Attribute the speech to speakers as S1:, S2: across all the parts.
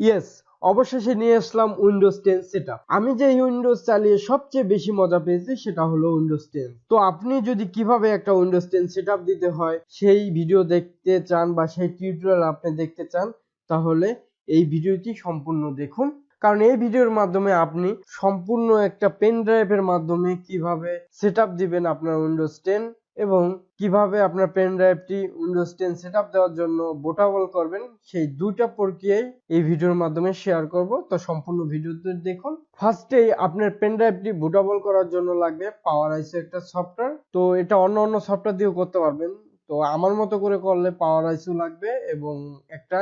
S1: Yes অবশেষে নিয়ে আসলাম Windows ten setup আমি যে উইন্ডোজ চালিয়ে সবচেয়ে বেশি মজা পেয়েছি সেটা হলো উইন্ডোজ টেন তো আপনি যদি কীভাবে একটা উইন্ডোজ টেন সেটআপ দিতে হয়, সেই ভিডিও দেখতে চান বা সেই টিউটোরিয়াল আপনি দেখতে চান, তাহলে এই ভিডিওটি সম্পূর্ণ দেখুন। কারণ এই ভিডিওর মাধ্যমে আপনি সম্পূর্ণ একটা পেন ড্রাইভের মাধ্যমে কীভাবে সেটআপ দিবেন আপনার উইন্ডোজ টেন এবং কীভাবে আপনার পেন ড্রাইভটি উইন্ডোজ টেন সেটআপ দেওয়ার জন্য বোটাবল করবেন, সেই দুইটা প্রক্রিয়ায় এই ভিডিওর মাধ্যমে শেয়ার করব। তো সম্পূর্ণ ভিডিওতে দেখুন। ফার্স্টেই আপনার পেন ড্রাইভটি বুটাবল করার জন্য লাগবে পাওয়ার আইসো একটা সফটওয়্যার তো এটা অন্য অন্য সফটওয়্যার দিয়েও করতে পারবেন। তো আমার মতো করে করলে পাওয়ার আইসো লাগবে এবং একটা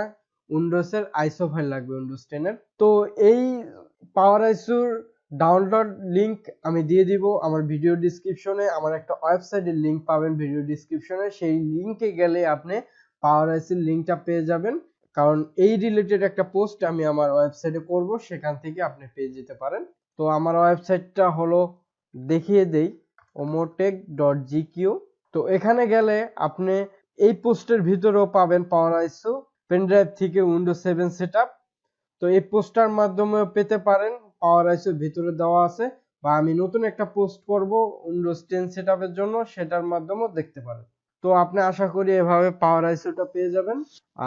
S1: উইন্ডোজের আইসো ফাইল লাগবে উইন্ডোজ টেনের তো এই পাওয়ার আইসোর ডাউনলোড লিংক আমি দিয়ে দিব আমার ভিডিও ডিসক্রিপশনে আমার একটা ওয়েবসাইটের লিংক পাবেন ভিডিও ডিসক্রিপশনে সেই লিংকে গেলে আপনি পাওয়ার আইসির লিংকটা পেয়ে যাবেন। কারণ এই রিলেটেড একটা পোস্ট আমি আমার ওয়েবসাইটে করব, সেখান থেকে আপনি পেয়ে যেতে পারেন। তো আমার ওয়েবসাইটটা হলো দেখিয়ে দেই ওমোটেক ডট জিকিউ তো এখানে গেলে আপনি এই পোস্টের ভিতরেও পাবেন পাওয়ার আইসো পেনড্রাইভ থেকে উইন্ডোজ সেভেন সেট তো এই পোস্টার মাধ্যমেও পেতে পারেন। পাওয়ার আইসোর ভিতরে দেওয়া আছে বা আমি নতুন একটা পোস্ট করব উইন্ডোজ টেন সেট জন্য, সেটার মাধ্যমেও দেখতে পারেন। তো আপনি আশা করি এভাবে পাওয়ার আইসোটা পেয়ে যাবেন।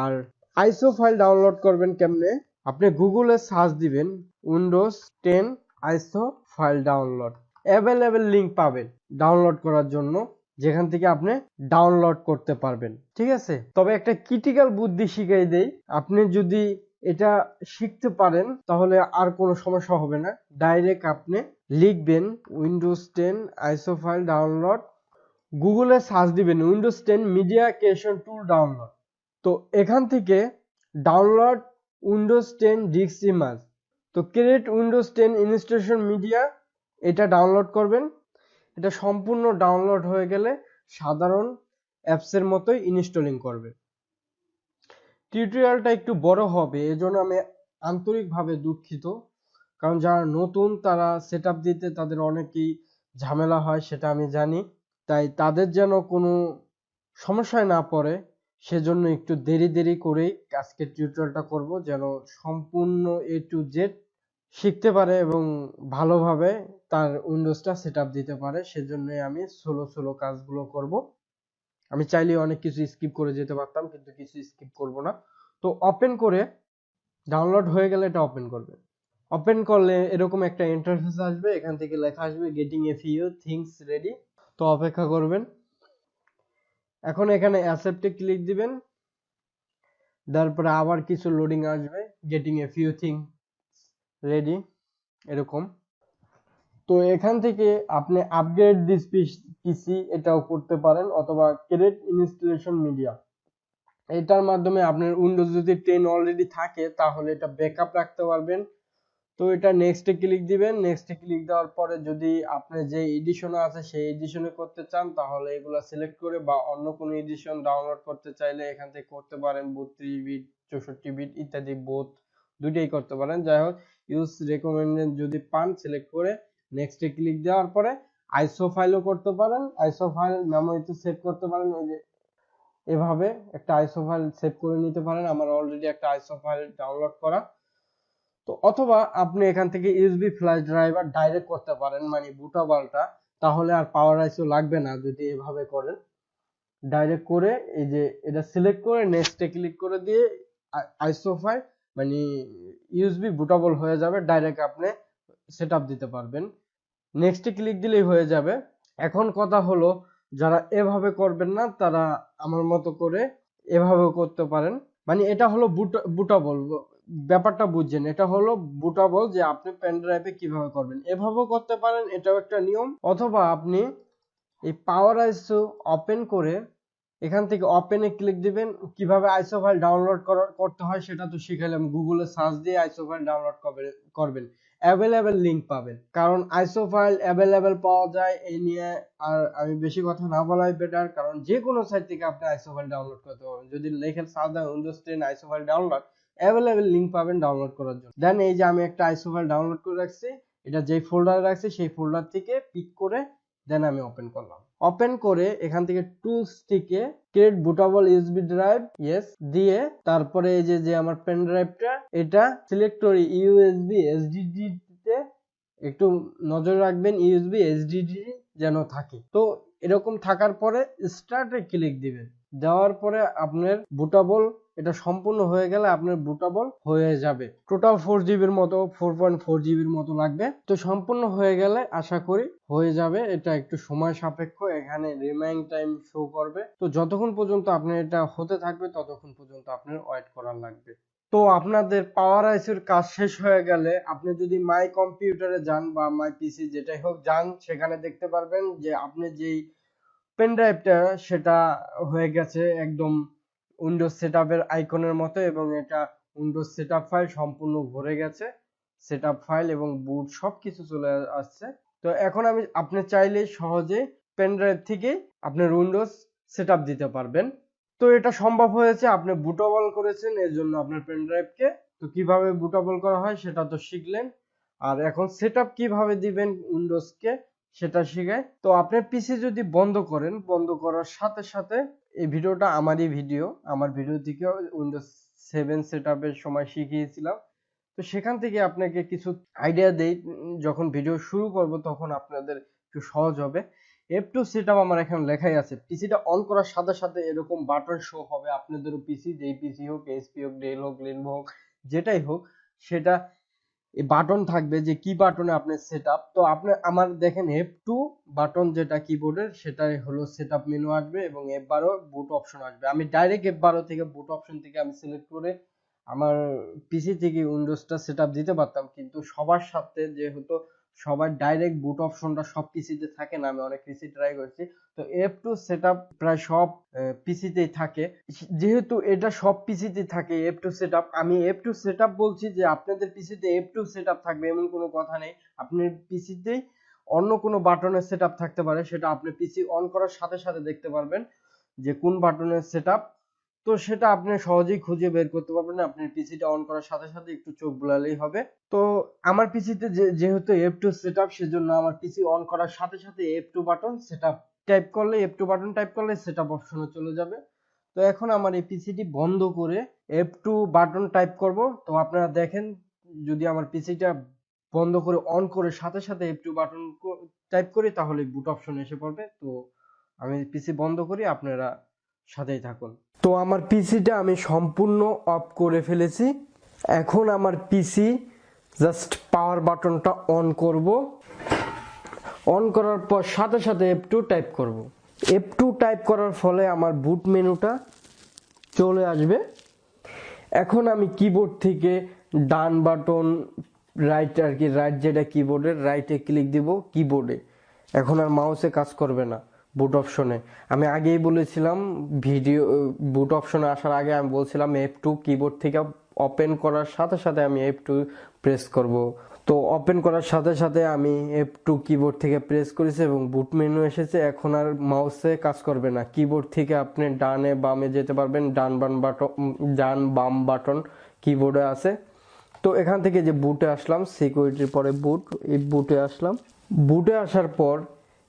S1: আর আইসো ফাইল ডাউনলোড করবেন কেমনে? আপনি গুগলে সার্চ দিবেন Windows ten ISO file download. Available link পাবেন ডাউনলোড করার জন্য, যেখান থেকে আপনি ডাউনলোড করতে পারবেন। ঠিক আছে? তবে একটা ক্রিটিক্যাল বুদ্ধি শিখাই দেই। আপনি যদি এটা শিখতে পারেন, তাহলে আর কোনো সমস্যা হবে না। ডাইরেক্ট আপনি লিখবেন Windows ten ISO file download গুগলে সার্চ দিবেন Windows ten media creation tool download তো এখান থেকে download Windows ten disk image তো create Windows ten installation media এটা ডাউনলোড করবেন। এটা সম্পূর্ণ ডাউনলোড হয়ে গেলে সাধারণ অ্যাপসের মতোই ইনস্টলিং করবে। টিউটোরিয়ালটা একটু বড় হবে, এজন্য আমি আন্তরিকভাবে দুঃখিত। কারণ যারা নতুন তারা সেট দিতে তাদের অনেকেই ঝামেলা হয়, সেটা আমি জানি। তাই তাদের যেন কোনো সমস্যায় না পড়ে, সেজন্য একটু দেরি দেরি করেই আজকের টিউটোরিয়ালটা করব, যেন সম্পূর্ণ এ টু জেড শিখতে পারে এবং ভালোভাবে তার উইন্ডোজটা সেট দিতে পারে। সেজন্যই আমি সোলো সোলো কাজগুলো করব। আমি চাইলে অনেক কিছু স্কিপ করে যেতে পারতাম, কিন্তু কিছু স্কিপ করব না। তো ওপেন করে ডাউনলোড হয়ে গেলে এটা ওপেন করবে। ওপেন করলে এরকম একটা ইন্টারফেস আসবে, এখান থেকে লেখা আসবে getting a few things ready তো অপেক্ষা করবেন। এখন এখানে অ্যাসেপ্টে ক্লিক দিবেন। তারপরে আবার কিছু লোডিং আসবে getting a few things ready এরকম। তো এখান থেকে আপনি আপগ্রেড দিস পিসি এটাও করতে পারেন অথবা ক্রেডিট ইনস্টলেশন মিডিয়া এটার মাধ্যমে আপনার উইন্ডোজ যদি টেন অলরেডি থাকে, তাহলে এটা ব্যাকআপ রাখতে পারবেন। তো এটা নেক্সটে ক্লিক দিবেন। নেক্সটে ক্লিক দেওয়ার পরে যদি আপনি যে এডিশনে আছে, সেই এডিশনে করতে চান, তাহলে এগুলো সিলেক্ট করে বা অন্য কোনো এডিশন ডাউনলোড করতে চাইলে এখান থেকে করতে পারেন। বত্রিশ বিট চৌষট্টি বিট ইত্যাদি বোথ দুইটাই করতে পারেন। যাই হোক ইউজ রেকমেন্ডেড যদি পান সিলেক্ট করে নেক্সটে ক্লিক দেওয়ার পরে আইসো ফাইলও করতে পারেন। আইসো ফাইল মেমোরিতে সেভ করতে পারেন। ওই যে এভাবে একটা আইসো ফাইল সেভ করে নিতে পারেন। আমার অলরেডি একটা আইসো ফাইল ডাউনলোড করা। তো অথবা আপনি এখান থেকে ইউএসবি ফ্ল্যাশ ড্রাইভার ডাইরেক্ট করতে পারেন মানে বুটাবালটা তাহলে আর পাওয়ার আইসো লাগবে না যদি এভাবে করেন। ডাইরেক্ট করে এই যে এটা সিলেক্ট করে নেক্সটে ক্লিক করে দিয়ে আইসো ফাইল মানে ইউএসবি বুটাবল হয়ে যাবে। ডাইরেক্ট আপনি সেটআপ দিতে পারবেন। নেক্সটে ক্লিক দিলেই হয়ে যাবে। এখন কথা হলো, যারা এভাবে করবেন না, তারা আমার মতো করে এভাবে করতে পারেন। মানে এটা হলো বুটাবল ব্যাপারটা বুঝছেন, এটা হলো বুটাবল যে আপনি পেন ড্রাইভে কীভাবে করবেন। এভাবেও করতে পারেন, এটাও একটা নিয়ম। অথবা আপনি এই পাওয়ার আইসো ওপেন করে এখান থেকে ওপেনে ক্লিক দিবেন, কীভাবে আইসো ফাইল ডাউনলোড করতে হয় সেটা তো শিখালাম গুগলে সার্চ দিয়ে আইসো ফাইল ডাউনলোড করবেন। অ্যাভেলেবেল লিংক পাবেন। কারণ আইসো ফাইল অ্যাভেলেবেল পাওয়া যায় এই নিয়ে আর আমি বেশি কথা না বলাই বেটার কারণ যে কোনো সাইট থেকে আপনি আইসো ফাইল ডাউনলোড করতে পারবেন। যদি লেখেন সাদা Windows ten ISO file download available link পাবেন ডাউনলোড করার জন্য। দেন এই যে আমি একটা আইসো ফাইল ডাউনলোড করে রাখছি, এটা যেই ফোল্ডারে রাখছি, সেই ফোল্ডার থেকে পিক করে দেন আমি ওপেন করলাম। ওপেন করে এখান থেকে টুলস থেকে create bootable USB drive yes দিয়ে তারপরে এই যে যে আমার পেন ড্রাইভটা এটা সিলেক্ট করি ইউএসবি এসডিডি তে। একটু নজর রাখবেন ইউএসবি এসডিডি যেন থাকে। তো এরকম থাকার পরে স্টার্টে ক্লিক দিবেন। দেওয়ার পরে আপনার বুটাবল এটা সম্পূর্ণ হয়ে গেলে আপনার বুটাবল হয়ে যাবে। টোটাল ফোর জিবির মতো ফোর পয়েন্ট ফোর জিবির মতো লাগবে। তো সম্পূর্ণ হয়ে গেলে আশা করি হয়ে যাবে। এটা একটু সময় সাপেক্ষ, এখানে রিমাইং টাইম শো করবে। তো যতক্ষণ পর্যন্ত আপনার এটা হতে থাকবে, ততক্ষণ পর্যন্ত আপনার ওয়েট করার লাগবে। তো আপনাদের পাওয়ার আইসির কাজ শেষ হয়ে গেলে আপনি যদি মাই কম্পিউটারে যান বা মাই পিসি যেটাই হোক, যান, সেখানে দেখতে পারবেন যে আপনি যেই পেন ড্রাইভটা সেটা হয়ে গেছে একদম উইন্ডোজ সেটআপের আইকনের মতো এবং এটা উইন্ডোজ সেটআপ ফাইল সম্পূর্ণ ভরে গেছে। সেটআপ ফাইল এবং বুট সবকিছু চলে আসছে। তো এখন আমি, আপনি চাইলে সহজে পেন ড্রাইভ থেকে আপনার উইন্ডোজ সেটআপ দিতে পারবেন। তো এটা সম্ভব হয়েছে, আপনি বুটেবল করেছেন এর জন্য আপনার পেন ড্রাইভকে তো কীভাবে বুটেবল করা হয় সেটা তো শিখলেন। আর এখন সেটআপ কীভাবে দিবেন উইন্ডোজকে সেটা শিখায় তো আপনার পিসি যদি বন্ধ করেন, বন্ধ করার সাথে সাথে এই ভিডিওটা আমারই ভিডিও। আমার ভিডিও থেকে উইন্ডোজ সেভেন সেট সময় শিখিয়েছিলাম। তো সেখান থেকে আপনাকে কিছু আইডিয়া দেই। যখন ভিডিও শুরু করব তখন আপনাদের একটু সহজ হবে। এফ টু সেট আমার এখানে লেখাই আছে। পিসিটা অন করার সাথে সাথে এরকম বাটন শো হবে। আপনাদেরও পিসি যেই পিসি হোক এসপি হোক ডেল হোক লেনভো হোক, যেটাই হোক, সেটা বাটন থাকবে যে কি বাটনে আপনি সেট আপ তো আপনি আমার দেখেন এফ টু বাটন যেটা কিবোর্ডের সেটাই হলো সেট আপ মেনু আসবে এবং এফ বারো বুট অপশন আসবে। আমি ডাইরেক্ট এফ বারো থেকে বুট অপশন থেকে আমি সিলেক্ট করে আমার পিসি থেকে উইন্ডোজটা সেট আপ দিতে পারতাম, কিন্তু সবার সাথে যেহেতু সবার ডাইরেক্ট বুট অপশনটা সব পিসিতে থাকে না, আমি অনেক পিসি ট্রাই করছি। তো এফ টু সেট প্রায় সব পিসিতেই থাকে। যেহেতু এটা সব পিসিতে থাকে এফ টু সেট আমি এফ টু সেট বলছি যে আপনাদের পিসিতে এফ টু সেট থাকবে, এমন কোনো কথা নেই। আপনার পিসিতেই অন্য কোনো বাটনের সেট থাকতে পারে, সেটা আপনি পিসি অন করার সাথে সাথে দেখতে পারবেন যে কোন বাটনের সেট তো সেটা আপনি সহজেই খুঁজে বের করতে পারবেন আপনার পিসিটা অন করার সাথে সাথে একটু চোখ বুলালেই হবে। তো আমার পিসিতে যেহেতু এফ টু সেট আপ সেজন্য আমার পিসি অন করার সাথে সাথে F two button set up type করলে এফ টু বাটন টাইপ করলে সেট আপ অপশনে চলে যাবে। তো এখন আমার এই পিসিটি বন্ধ করে এফ টু বাটন টাইপ করব। তো আপনারা দেখেন, যদি আমার পিসিটা বন্ধ করে অন করে সাথে সাথে এফ টু বাটন টাইপ করি, তাহলে বুট অপশন এসে পড়বে। তো আমি পিসি বন্ধ করি, আপনারা সাথেই থাকুন। তো আমার পিসিটা আমি সম্পূর্ণ অফ করে ফেলেছি। এখন আমার পিসি জাস্ট পাওয়ার বাটনটা অন করব। অন করার পর সাথে সাথে এফ টু টাইপ করব। এফ টু টাইপ করার ফলে আমার বুট মেনুটা চলে আসবে। এখন আমি কিবোর্ড থেকে ডান বাটন রাইট আর কি রাইট যেটা কিবোর্ডের রাইটে ক্লিক দিব কিবোর্ডে এখন আর মাউসে কাজ করবে না। বুট অপশনে আমি আগেই বলেছিলাম ভিডিও বুট অপশনে আসার আগে আমি বলছিলাম এফ টু কিবোর্ড থেকে ওপেন করার সাথে সাথে আমি এফ টু প্রেস করব। তো ওপেন করার সাথে সাথে আমি এফ টু কিবোর্ড থেকে প্রেস করেছি এবং বুট মেনু এসেছে। এখন আর মাউসে কাজ করবে না। কিবোর্ড থেকে আপনি ডানে বামে যেতে পারবেন, ডান বাম বাটন ডান বাম বাটন কিবোর্ডে আছে। তো এখান থেকে যে বুটে আসলাম সিকিউরিটির পরে বুট এই বুটে আসলাম। বুটে আসার পর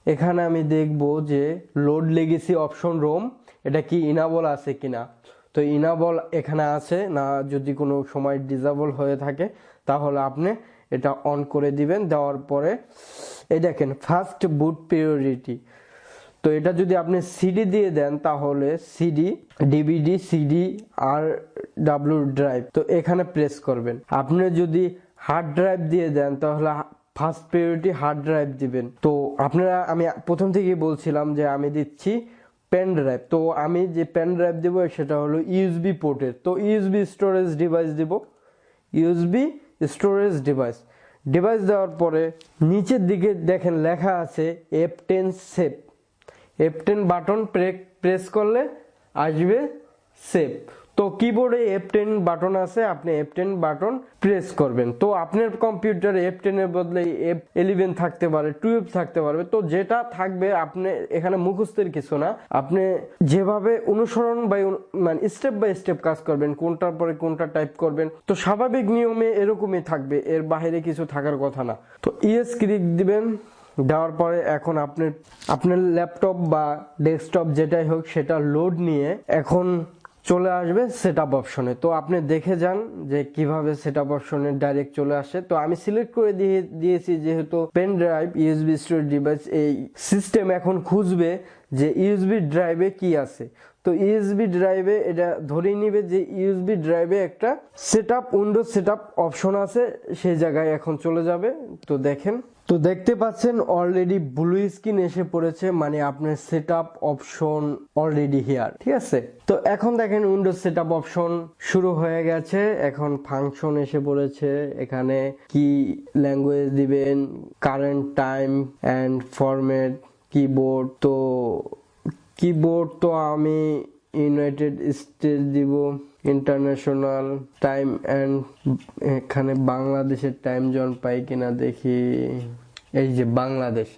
S1: এখানে আমি দেখব যে লোড লেগেসি অপশন রোম এটা কি ইনাবল আছে কিনা। তো ইনাবল এখানে আছে, না যদি কোনো সময় ডিজাবল হয়ে থাকে, তাহলে আপনি এটা অন করে দিবেন, দেওয়ার পরে, এই দেখেন ফার্স্ট বুট প্রিওরিটি তো এটা যদি আপনি সিডি দিয়ে দেন, তাহলে CD DVD CD R W drive তো এখানে প্রেস করবেন। আপনি যদি হার্ড ড্রাইভ দিয়ে দেন, তাহলে ফার্স্ট প্রায়োরিটি হার্ড ড্রাইভ দিবেন। তো আপনারা, আমি প্রথম থেকেই বলছিলাম যে আমি দিচ্ছি পেন ড্রাইভ তো আমি যে পেন ড্রাইভ দেবো, সেটা হলো ইউএসবি পোর্টের তো ইউএসবি স্টোরেজ ডিভাইস দিব। ইউএসবি স্টোরেজ ডিভাইস ডিভাইস দেওয়ার পরে নিচের দিকে দেখেন লেখা আছে F ten save F ten button press করলে আসবে সেভ তো কিবোর্ডে এফ টেন বাটন আছে, আপনি এফ টেন বাটন প্রেস করবেন। তো আপনার কম্পিউটারে এফ টেনের বদলে এফ ইলেভেন থাকতে পারে টুয়েলভ থাকতে পারবে। তো যেটা থাকবে, আপনি এখানে মুখস্থের কিছু না। আপনি যেভাবে অনুসরণ বা মানে স্টেপ বাই স্টেপ কাজ করবেন, কোনটার পরে কোনটা টাইপ করবেন, তো স্বাভাবিক নিয়মে এরকমই থাকবে, এর বাইরে কিছু থাকার কথা না। তো ইএস ক্লিক দিবেন, দেওয়ার পরে এখন আপনার আপনার ল্যাপটপ বা ডেস্কটপ যেটাই হোক, সেটা লোড নিয়ে এখন চলে আসবে সেট আপ অপশনে তো আপনি দেখে যান যে কীভাবে সেট আপ অপশনে ডাইরেক্ট চলে আসে। তো আমি সিলেক্ট করে দিয়ে, দিয়েছি যেহেতু pen drive USB storage device এই সিস্টেম এখন খুঁজবে যে ইউএসবি ড্রাইভে কি আছে। তো ইউএসবি ড্রাইভে এটা ধরেই নিবে যে ইউএসবি ড্রাইভে একটা set up Windows set up option আছে সেই জায়গায় এখন চলে যাবে। তো দেখেন। তো দেখতে পাচ্ছেন অলরেডি ব্লু স্ক্রিন এসে পড়েছে মানে আপনার set up option already here ঠিক আছে? তো এখন দেখেন উইন্ডোজ সেট আপ অপশন শুরু হয়ে গেছে, এখন ফাংশন এসে পড়েছে, এখানে কি ল্যাঙ্গুয়েজ দিবেন current time and format keyboard তো কিবোর্ড তো আমি ইউনাইটেড স্টেট দিব। ইন্টারন্যাশনাল টাইম অ্যান্ড এখানে বাংলাদেশের টাইম জোন পাই কিনা দেখি। এই যে Bangladesh.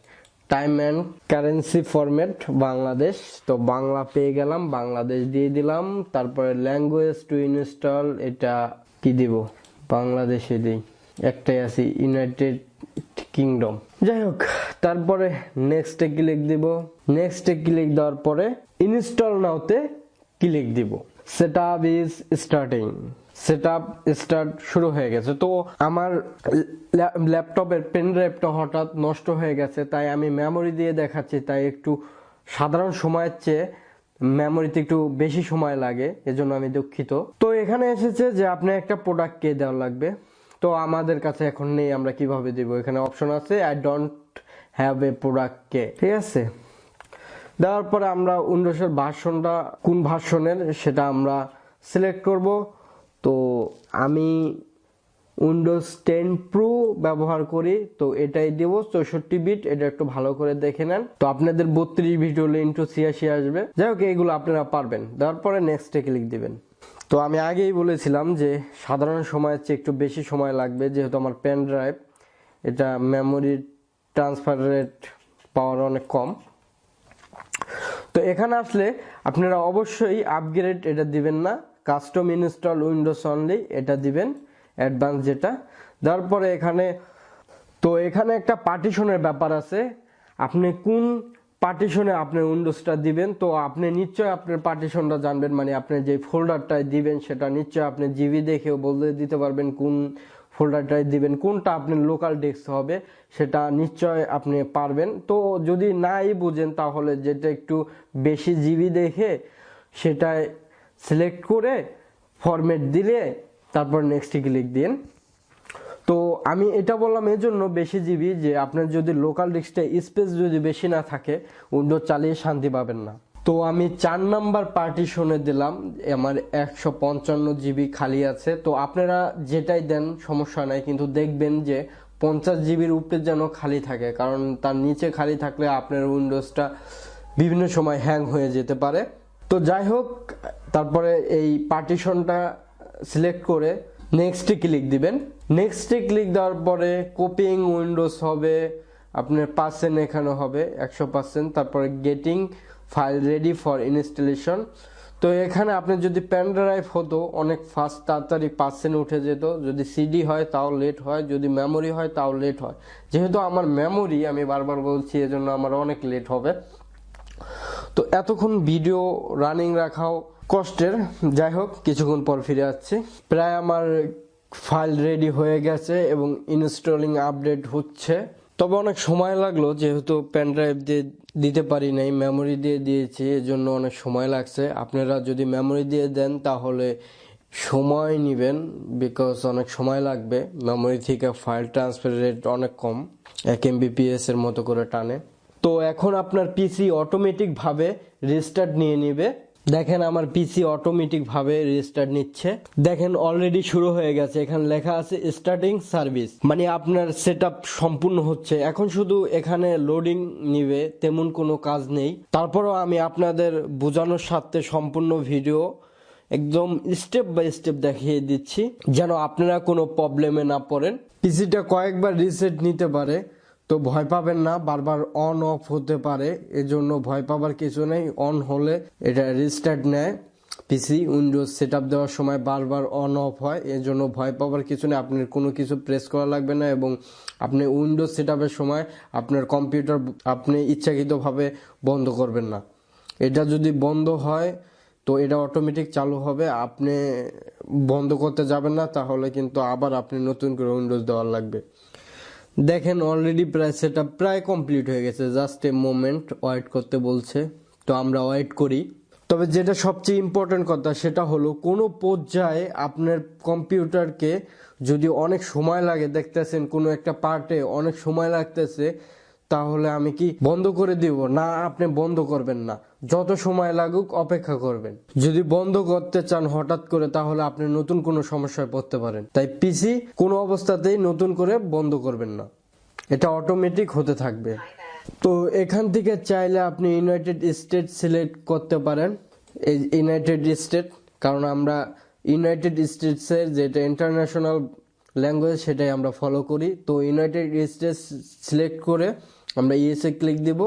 S1: Time and currency format Bangladesh. তো বাংলা পেয়ে গেলাম, বাংলাদেশ দিয়ে দিলাম। তারপরে ল্যাঙ্গুয়েজ টু ইনস্টল, এটা কি দিব? বাংলাদেশে দিই। একটাই আছে, ইউনাইটেড কিংডম। যাই হোক, তারপরে নেক্সটে ক্লিক দিব। নেক্সটে ক্লিক দেওয়ার পরে ইনস্টল নাওতে ক্লিক দিব। Set up is starting set up start শুরু হয়ে গেছে। তো আমার ল্যাপটপের পেন ড্রাইভটা হঠাৎ নষ্ট হয়ে গেছে, তাই আমি মেমোরি দিয়ে দেখাচ্ছি, তাই একটু সাধারণ সময়ের চেয়ে মেমোরিতে একটু বেশি সময় লাগে, এজন্য আমি দুঃখিত। তো এখানে এসেছে যে আপনি একটা প্রোডাক্ট কে দেওয়া লাগবে। তো আমাদের কাছে এখন নেই, আমরা কীভাবে দিব? এখানে অপশন আছে I don't have a product key. ঠিক আছে? দেওয়ার পরে আমরা উইন্ডোজের ভার্সনটা কোন ভার্সনের সেটা আমরা সিলেক্ট করব। তো আমি উইন্ডোজ টেন প্রো ব্যবহার করি, তো এটাই দেব। চৌষট্টি বিট এটা একটু ভালো করে দেখে নেন। তো আপনাদের বত্রিশ বিট হলে ইন্টু ছিয়াশি আসবে। যাই হোক এইগুলো আপনারা পারবেন। দেওয়ার পরে নেক্সটে ক্লিক দিবেন। তো আমি আগেই বলেছিলাম যে সাধারণ সময়ের চেয়ে একটু বেশি সময় লাগবে, যেহেতু আমার পেন ড্রাইভ এটা মেমোরি ট্রান্সফার রেট পাওয়ার অনেক কম। তো এখানে আসলে আপনারা অবশ্যই আপগ্রেড এটা দিবেন না কাস্টম ইনস্টল উইন্ডোজ অনলি এটা দিবেন অ্যাডভান্স যেটা। দেওয়ার পরে এখানে, তো এখানে একটা পার্টিশনের ব্যাপার আছে। আপনি কোন পার্টিশনে আপনি উইন্ডোজটা দিবেন? তো আপনি নিশ্চয় আপনার পার্টিশনটা জানবেন মানে আপনি যে ফোল্ডারটায় দিবেন সেটা নিশ্চয় আপনি জিবি দেখেও বলে দিতে পারবেন কোন ফোল্ডারটায় দিবেন, কোনটা আপনার লোকাল ডেস্ক হবে সেটা নিশ্চয় আপনি পারবেন। তো যদি নাই বুঝেন তাহলে যেটা একটু বেশি জিবি দেখে সেটায় সিলেক্ট করে ফরম্যাট দিলে তারপর নেক্সট ক্লিক দিন। তো আমি এটা বললাম এর জন্য বেশি জিবি যে আপনার যদি লোকাল ডিস্কটা স্পেস যদি বেশি না থাকে উইন্ডোজ চালিয়ে শান্তি পাবেন না। তো আমি চার নাম্বার পার্টিশনে দিলাম আমার একশো পঞ্চান্ন জিবি খালি আছে। তো আপনারা যেটাই দেন, সমস্যা নাই, কিন্তু দেখবেন যে পঞ্চাশ জিবির উপরে যেন খালি থাকে, কারণ তার নিচে খালি থাকলে আপনার উইন্ডোজটা বিভিন্ন সময় হ্যাং হয়ে যেতে পারে। তো যাই হোক, তারপরে এই পার্টিশনটা সিলেক্ট করে নেক্সটে ক্লিক দিবেন। নেক্সটে ক্লিক দেওয়ার পরে কপিং উইন্ডোজ হবে, আপনার পার্সেন্ট এখানে হবে, একশো পার্সেন্ট। তারপরে getting file ready for installation তো এখানে আপনি যদি পেন ড্রাইভ হতো, অনেক ফাস্ট তাড়াতাড়ি পার্সেন্ট উঠে যেত। যদি সিডি হয়, তাও লেট হয়। যদি মেমোরি হয়, তাও লেট হয়। যেহেতু আমার মেমোরি আমি বারবার বলছি, এজন্য আমার অনেক লেট হবে। তো এতক্ষণ ভিডিও রানিং রাখাও কষ্টের। যাই হোক, কিছুক্ষণ পর ফিরে আসছি। প্রায় আমার ফাইল রেডি হয়ে গেছে এবং ইনস্টলিং আপডেট হচ্ছে। তবে অনেক সময় লাগল, যেহেতু পেন ড্রাইভ দিয়ে দিতে পারি নাই মেমোরি দিয়ে দিয়েছি, এজন্য অনেক সময় লাগছে। আপনারা যদি মেমোরি দিয়ে দেন, তাহলে সময় নেবেন বিকজ অনেক সময় লাগবে। মেমোরি থেকে ফাইল ট্রান্সফার রেট অনেক কম, এক এমবিপিএস এর মতো করে টানে। তো এখন আপনার পিসি অটোমেটিক ভাবে রিস্টার্ট নিয়ে নিবে। দেখেন আমার পিসি অটোমেটিক ভাবে রিস্টার্ট নিচ্ছে। দেখেন অলরেডি শুরু হয়ে গেছে। এখানে লেখা আছে স্টার্টিং সার্ভিস মানে আপনার সেট সম্পূর্ণ হচ্ছে। এখন শুধু এখানে লোডিং নিবে, তেমন কোনো কাজ নেই। তারপরও আমি আপনাদের বোঝানোর স্বার্থে সম্পূর্ণ ভিডিও একদম স্টেপ বাই স্টেপ দেখিয়ে দিচ্ছি, যেন আপনারা কোনো প্রবলেমে না পড়েন। পিসিটা কয়েকবার রিসেট নিতে পারে। তো ভয় পাবেন না, বারবার অন অফ হতে পারে, এজন্য ভয় পাবার কিছু নেই। অন হলে এটা রিস্টার্ট নেয়। পিসি উইন্ডোজ সেট দেওয়ার সময় বারবার অন অফ হয় এর জন্য ভয় পাওয়ার কিছু নেই। আপনার কোনো কিছু প্রেস করা লাগবে না এবং আপনি উইন্ডোজ সেট সময় আপনার কম্পিউটার আপনি ইচ্ছাকৃতভাবে বন্ধ করবেন না। এটা যদি বন্ধ হয়, তো এটা অটোমেটিক চালু হবে। আপনি বন্ধ করতে যাবেন না, তাহলে কিন্তু আবার আপনি নতুন করে উইন্ডোজ দেওয়ার লাগবে। দেখেন অলরেডি প্রায় সেটা প্রায় কমপ্লিট হয়ে গেছে। জাস্ট এ মোমেন্ট ওয়েট করতে বলছে। তো আমরা ওয়েট করি। তবে যেটা সবচেয়ে ইম্পর্টেন্ট কথা, সেটা হলো কোনো পর্যায়ে আপনার কম্পিউটারকে যদি অনেক সময় লাগে, দেখতেছেন কোনো একটা পার্টে অনেক সময় লাগতেছে, তাহলে আমি কি বন্ধ করে দিব? না, আপনি বন্ধ করবেন না। যত সময় লাগুক অপেক্ষা করবেন। যদি বন্ধ করতে চান হঠাৎ করে, তাহলে আপনি নতুন কোনো সমস্যায় পড়তে পারেন। তাই পিসি কোনো অবস্থাতেই নতুন করে বন্ধ করবেন না। এটা অটোমেটিক হতে থাকবে। তো এখান থেকে চাইলে আপনি ইউনাইটেড স্টেট সিলেক্ট করতে পারেন। এই ইউনাইটেড স্টেট কারণ আমরা ইউনাইটেড স্টেটসের যেটা ইন্টারন্যাশনাল ল্যাঙ্গুয়েজ সেটাই আমরা ফলো করি। তো ইউনাইটেড স্টেটস সিলেক্ট করে আমরা ইউএসএ ক্লিক দিব।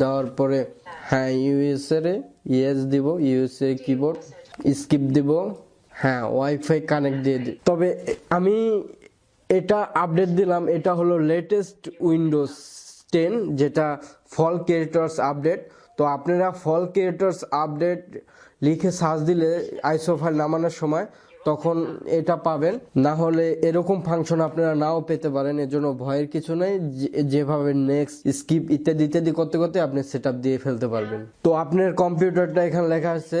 S1: দেওয়ার পরে হ্যাঁ ইউএসএ রে ইয়েস দিব ইউএসএ কিবোর্ড স্কিপ দিব হ্যাঁ ওয়াইফাই কানেক্ট দিয়ে দিই তবে আমি এটা আপডেট দিলাম, এটা হলো লেটেস্ট উইন্ডোজ টেন যেটা ফল ক্রিয়েটর্স আপডেট তো আপনারা ফল ক্রিয়েটর্স আপডেট লিখে সার্চ দিলে আইসো ফাইল নামানোর সময় তখন এটা পাবেন। না হলে এরকম ফাংশন আপনারা নাও পেতে পারেন, এর জন্য ভয়ের কিছু নেই। যেভাবে নেক্সট স্কিপ ইত্যাদি ইত্যাদি করতে করতে আপনি সেট দিয়ে ফেলতে পারবেন। তো আপনার কম্পিউটারটা এখানে লেখা আছে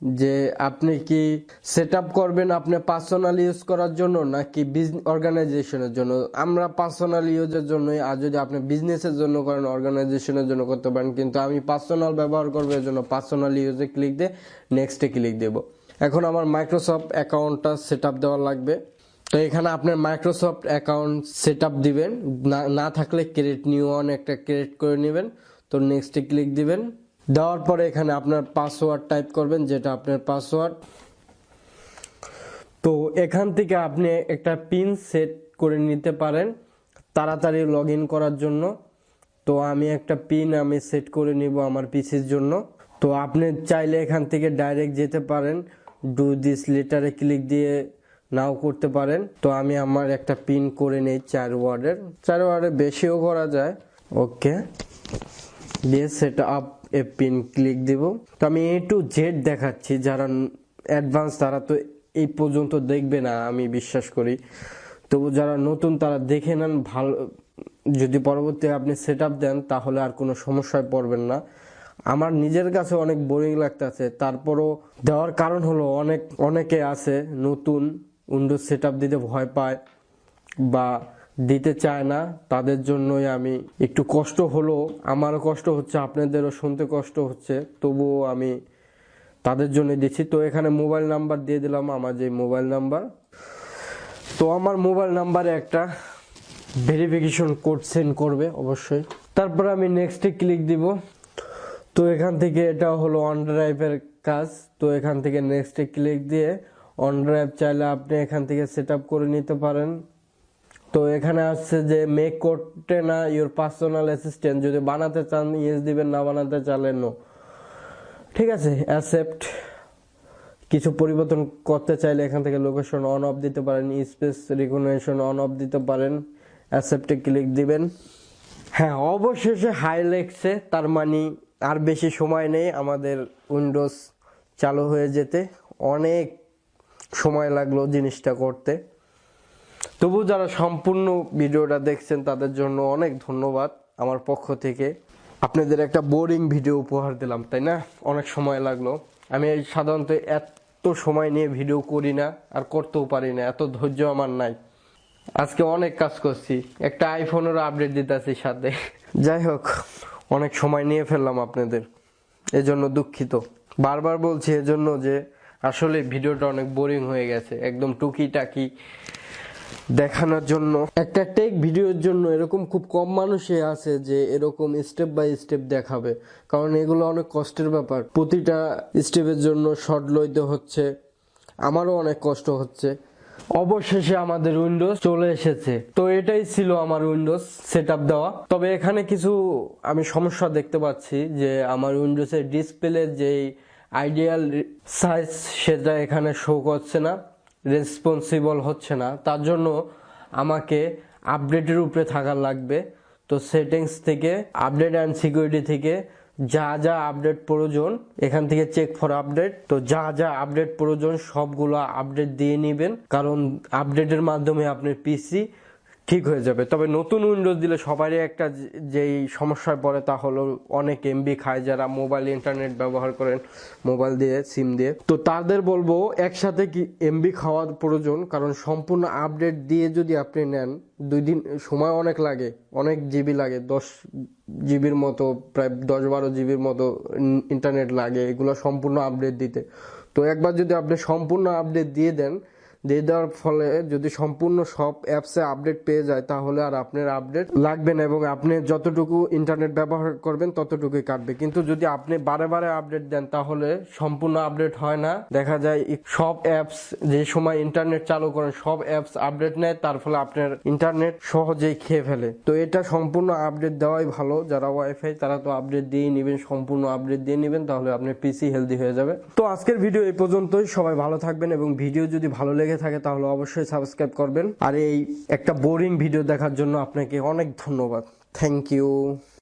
S1: যে, আপনি কি সেট করবেন আপনি পার্সোনাল ইউজ করার জন্য, নাকি বিজনেস অর্গানাইজেশনের জন্য? আমরা পার্সোনাল ইউজের জন্যই, আর যদি আপনি বিজনেসের জন্য করেন অর্গানাইজেশনের জন্য করতে পারেন। কিন্তু আমি পার্সোনাল ব্যবহার করব, এর জন্য পার্সোনাল ইউজে ক্লিক দিয়ে নেক্সটে ক্লিক দেব। এখন আমার মাইক্রোসফট অ্যাকাউন্টটা সেট আপ দেওয়া লাগবে। তো এখানে আপনার মাইক্রোসফট অ্যাকাউন্ট সেট আপ দিবেন। না থাকলে ক্রেডিট নিউ অন একটা ক্রেডিট করে নেবেন। তো নেক্সটে ক্লিক দিবেন। দেওয়ার পরে এখানে আপনার পাসওয়ার্ড টাইপ করবেন, যেটা আপনার পাসওয়ার্ড তো এখান থেকে আপনি একটা পিন সেট করে নিতে পারেন তাড়াতাড়ি লগ করার জন্য। তো আমি একটা পিন আমি সেট করে নিব আমার পিসির জন্য। তো আপনি চাইলে এখান থেকে ডাইরেক্ট যেতে পারেন। ডু দিস লেটারে ক্লিক দিয়ে নাও করতে পারেন। তো আমি আমার একটা পিন করে নেই চার ওয়ার্ডের। চার ওয়ার্ডের বেশিও করা যায়। ওকে। দিয়ে set up a PIN click দিব। তো আমি এ টু জেড দেখাচ্ছি। যারা অ্যাডভান্স তারা তো এই পর্যন্ত দেখবে না, আমি বিশ্বাস করি। তবু যারা নতুন তারা দেখে নেন, ভালো যদি পরবর্তী আপনি সেট আপ দেন, তাহলে আর কোনো সমস্যায় পড়বেন না। আমার নিজের কাছে অনেক বোরিং লাগতেছে। তারপরও দেওয়ার কারণ হলো অনেক, অনেকে আছে নতুন উইন্ডোজ সেট দিতে ভয় পায় বা দিতে চায় না। তাদের জন্যই আমি একটু কষ্ট হলো। আমারও কষ্ট হচ্ছে, আপনাদেরও শুনতে কষ্ট হচ্ছে। তবুও আমি তাদের জন্য দিচ্ছি। তো এখানে মোবাইল নাম্বার দিয়ে দিলাম, আমার যে মোবাইল নাম্বার তো আমার মোবাইল নাম্বারে একটা ভেরিফিকেশন কোড সেন্ড করবে অবশ্যই। তারপরে আমি নেক্সটে ক্লিক দিব। তো এখান থেকে এটা হলো অন ড্রাইভের কাজ। তো এখান থেকে নেক্সটে ক্লিক দিয়ে অন ড্রাইভ চাইলে আপনি এখান থেকে সেট করে নিতে পারেন। তো এখানে আসছে যে মেক করতে না ইউর পার্সোনাল অ্যাসিস্ট্যান্ট যদি বানাতে চান ইয়েস দিবেন, না বানাতে চাইলে নো ঠিক আছে অ্যাসেপ্ট কিছু পরিবর্তন করতে চাইলে এখান থেকে লোকেশন অন অফ দিতে পারেন স্পেস রিকগনিশন অন অফ দিতে পারেন। অ্যাসেপ্টে ক্লিক দিবেন। হ্যাঁ অবশেষে হাই লেগছে তার মানে আর বেশি সময় নেই, আমাদের উইন্ডোজ চালু হয়ে যেতে। অনেক সময় লাগল জিনিসটা করতে। তবু যারা সম্পূর্ণ ভিডিওটা দেখছেন, তাদের জন্য অনেক ধন্যবাদ আমার পক্ষ থেকে। আপনাদের একটা বোরিং ভিডিও উপহার দিলাম, তাই না? অনেক সময় লাগল। আমি এই সাধারণত এত সময় নিয়ে ভিডিও করি না, আর করতেও পারি না, এত ধৈর্য আমার নাই। আজকে অনেক কাজ করছি, একটা আইফোনেরও আপডেট দিতেছি সাথে। যাই হোক। অনেক সময় নিয়ে ফেললাম আপনাদের। এজন্য দুঃখিত। বারবার বলছি এজন্য যে আসলে ভিডিওটা অনেক বোরিং হয়ে গেছে, একদম টুকিটাকি দেখানোর জন্য। একটা টেক ভিডিওর জন্য এরকম খুব কম মানুষই আছে যে এরকম স্টেপ বাই স্টেপ দেখাবে, কারণ এগুলো অনেক কষ্টের ব্যাপার। প্রতিটা স্টেপের জন্য শর্ট লইতে হচ্ছে, আমারও অনেক কষ্ট হচ্ছে। অবশেষে আমাদের উইন্ডোজ চলে এসেছে। তো এটাই ছিল আমার উইন্ডোজ সেট দেওয়া। তবে এখানে কিছু আমি সমস্যা দেখতে পাচ্ছি যে আমার উইন্ডোজের ডিসপ্লে যেই আইডিয়াল সাইজ সেটা এখানে শো করছে না রেসপন্সিবল হচ্ছে না। তার জন্য আমাকে আপডেটের উপরে থাকার লাগবে। তো সেটিংস থেকে আপডেট অ্যান্ড সিকিউরিটি থেকে যা যা আপডেট প্রয়োজন, এখান থেকে চেক ফর আপডেট তো যা যা আপডেট প্রয়োজন, সবগুলো আপডেট দিয়ে নেবেন। কারণ আপডেটের মাধ্যমে আপনার পিসি ঠিক হয়ে যাবে। তবে নতুন উইন্ডোজ দিলে সবারই একটা যেই সমস্যায় পড়ে তা হলো অনেক এমবি খায় যারা মোবাইল ইন্টারনেট ব্যবহার করেন মোবাইল দিয়ে সিম দিয়ে। তো তাদের বলব একসাথে কি এমবি খাওয়ার প্রয়োজন, কারণ সম্পূর্ণ আপডেট দিয়ে যদি আপনি নেন, দুই দিন সময় অনেক লাগে, অনেক জিবি লাগে, দশ জিবির মতো, প্রায় দশ বারো জিবির মতো ইন্টারনেট লাগে, এগুলো সম্পূর্ণ আপডেট দিতে। তো একবার যদি আপনি সম্পূর্ণ আপডেট দিয়ে দেন দিয়ে দেওয়ার ফলে যদি সম্পূর্ণ সব অ্যাপসে আপডেট পেয়ে যায়, তাহলে আর আপনার আপডেট লাগবে না এবং আপনি যতটুকু ইন্টারনেট ব্যবহার করবেন, ততটুকুই কাটবে। কিন্তু যদি আপনি বারে বারে আপডেট দেন, তাহলে সম্পূর্ণ আপডেট হয় না। দেখা যায় সব অ্যাপস যে সময় ইন্টারনেট চালু করেন, সব অ্যাপস আপডেট নেয়, তার ফলে আপনার ইন্টারনেট সহজেই খেয়ে ফেলে। তো এটা সম্পূর্ণ আপডেট দেওয়াই ভালো। যারা ওয়াইফাই তারা তো আপডেট দিয়ে নেবেন, সম্পূর্ণ আপডেট দিয়ে নেবেন, তাহলে আপনার পিসি হেলদি হয়ে যাবে। তো আজকের ভিডিও এই পর্যন্তই। সবাই ভালো থাকবেন এবং ভিডিও যদি ভালো লেগে থাকে তাহলে অবশ্যই সাবস্ক্রাইব করবেন। আর এই একটা বোরিং ভিডিও দেখার জন্য আপনাকে অনেক ধন্যবাদ। Thank you